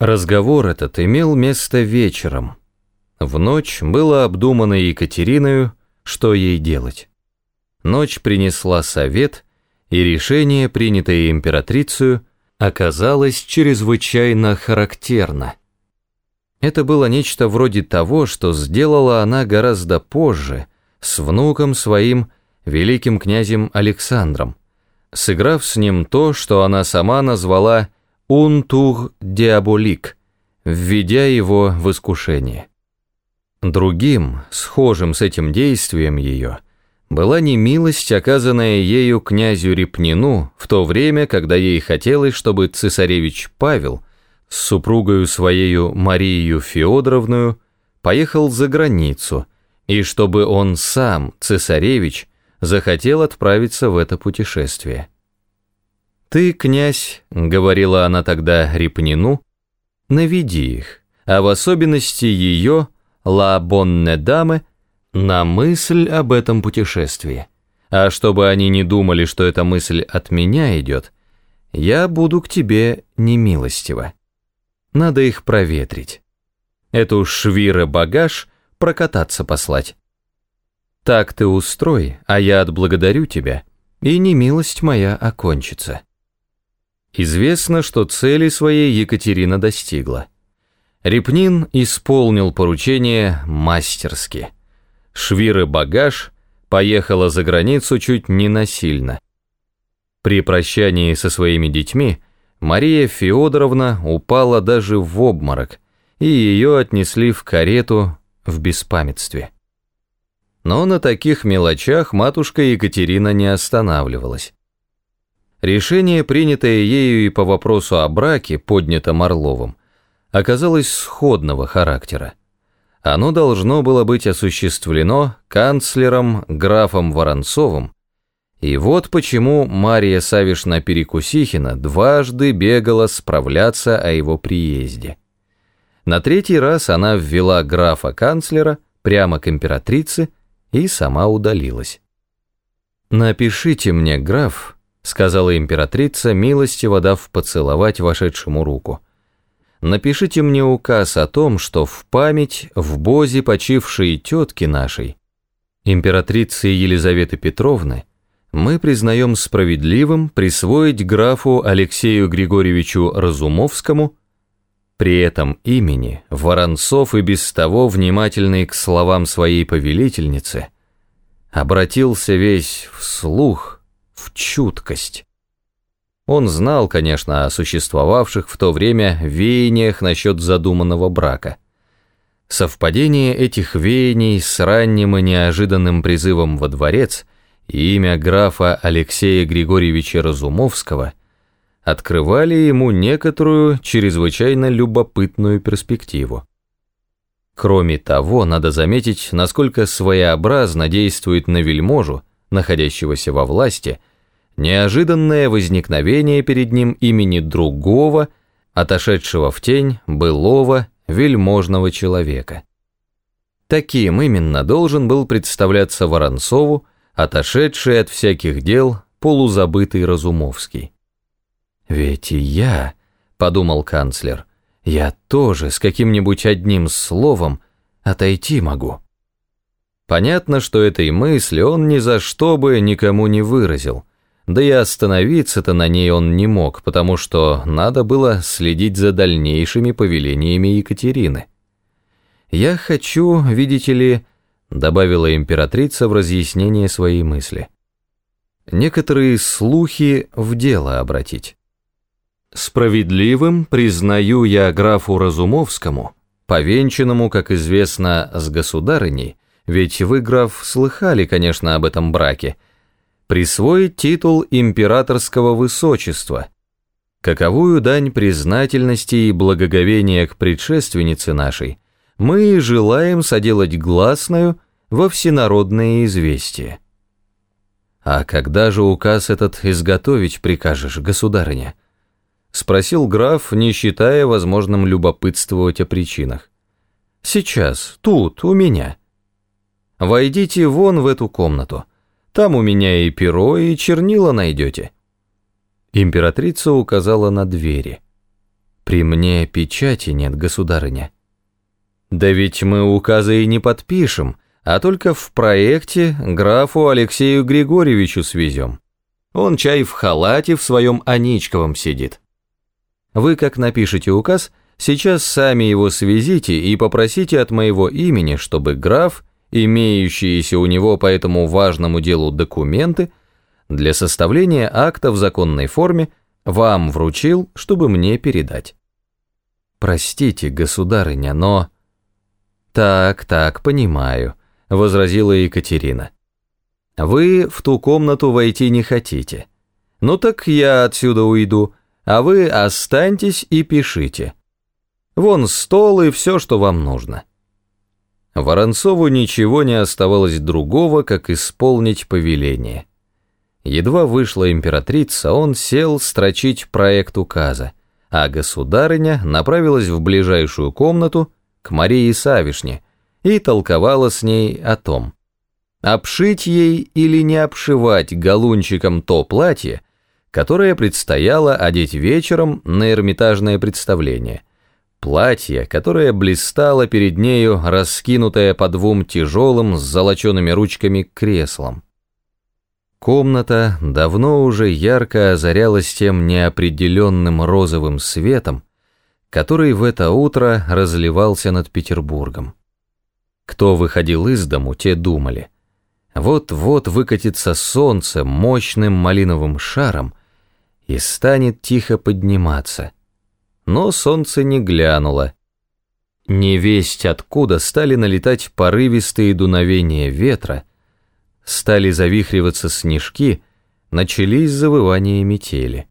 Разговор этот имел место вечером. В ночь было обдумано Екатериною, что ей делать. Ночь принесла совет, и решение, принятое императрицей, оказалось чрезвычайно характерно. Это было нечто вроде того, что сделала она гораздо позже с внуком своим, великим князем Александром, сыграв с ним то, что она сама назвала «унтур диаболик», введя его в искушение. Другим, схожим с этим действием ее, была немилость, оказанная ею князю Репнину в то время, когда ей хотелось, чтобы цесаревич Павел с супругою своею Марию Феодоровную поехал за границу, и чтобы он сам, цесаревич, захотел отправиться в это путешествие. «Ты, князь», — говорила она тогда Репнину, — «наведи их, а в особенности ее, ла бонне дамы, на мысль об этом путешествии. А чтобы они не думали, что эта мысль от меня идет, я буду к тебе немилостиво. Надо их проветрить. Эту швира-багаж прокататься послать. Так ты устрой, а я отблагодарю тебя, и немилость моя окончится. Известно, что цели своей Екатерина достигла. Репнин исполнил поручение мастерски. Швиры-багаж поехала за границу чуть не насильно. При прощании со своими детьми Мария Феодоровна упала даже в обморок, и ее отнесли в карету в беспамятстве. Но на таких мелочах матушка Екатерина не останавливалась. Решение, принятое ею и по вопросу о браке, поднятом Орловым, оказалось сходного характера. Оно должно было быть осуществлено канцлером графом Воронцовым, и вот почему Мария Савишна Перекусихина дважды бегала справляться о его приезде. На третий раз она ввела графа-канцлера прямо к императрице и сама удалилась. «Напишите мне, граф», — сказала императрица, милостиво дав поцеловать вошедшему руку. «Напишите мне указ о том, что в память в бозе почившей тетки нашей, императрицы Елизаветы Петровны, мы признаем справедливым присвоить графу Алексею Григорьевичу Разумовскому при этом имени Воронцов и без того внимательный к словам своей повелительницы обратился весь в слух, в чуткость. Он знал, конечно, о существовавших в то время веяниях насчет задуманного брака. Совпадение этих веяний с ранним и неожиданным призывом во дворец и имя графа Алексея Григорьевича Разумовского открывали ему некоторую чрезвычайно любопытную перспективу. Кроме того, надо заметить, насколько своеобразно действует на вельможу, находящегося во власти, неожиданное возникновение перед ним имени другого, отошедшего в тень былого вельможного человека. Таким именно должен был представляться Воронцову, отошедший от всяких дел полузабытый Разумовский. «Ведь и я», — подумал канцлер, — «я тоже с каким-нибудь одним словом отойти могу». Понятно, что этой мысли он ни за что бы никому не выразил, да и остановиться-то на ней он не мог, потому что надо было следить за дальнейшими повелениями Екатерины. «Я хочу, видите ли», — добавила императрица в разъяснение своей мысли, «некоторые слухи в дело обратить». Справедливым признаю я графу Разумовскому, повенчанному, как известно, с государыней, ведь вы, граф, слыхали, конечно, об этом браке, присвоить титул императорского высочества, каковую дань признательности и благоговения к предшественнице нашей мы желаем соделать гласную во всенародное известие. А когда же указ этот изготовить прикажешь, государыня? Спросил граф, не считая возможным любопытствовать о причинах. «Сейчас, тут, у меня. Войдите вон в эту комнату. Там у меня и перо, и чернила найдете». Императрица указала на двери. При мне печати нет, государыня. Да ведь мы указы и не подпишем, а только в проекте графу Алексею Григорьевичу свезем. Он чай в халате в своем Аничковом сидит. Вы, как напишете указ, сейчас сами его свезите и попросите от моего имени, чтобы граф, имеющиеся у него по этому важному делу документы, для составления акта в законной форме вам вручил, чтобы мне передать. Простите, государыня, но... Так, так, понимаю, возразила Екатерина. Вы в ту комнату войти не хотите. Ну так я отсюда уйду, а вы останьтесь и пишите. Вон стол и все, что вам нужно. Воронцову ничего не оставалось другого, как исполнить повеление. Едва вышла императрица, он сел строчить проект указа, а государыня направилась в ближайшую комнату к Марии Савишне и толковала с ней о том, обшить ей или не обшивать галунчиком то платье, которое предстояло одеть вечером на эрмитажное представление. Платье, которое блистало перед нею, раскинутое по двум тяжелым с золочеными ручками креслам. Комната давно уже ярко озарялась тем неопределенным розовым светом, который в это утро разливался над Петербургом. Кто выходил из дому, те думали. Вот-вот выкатится солнце мощным малиновым шаром и станет тихо подниматься. Но солнце не глянуло. Невесть откуда стали налетать порывистые дуновения ветра, стали завихриваться снежки, начались завывания метели.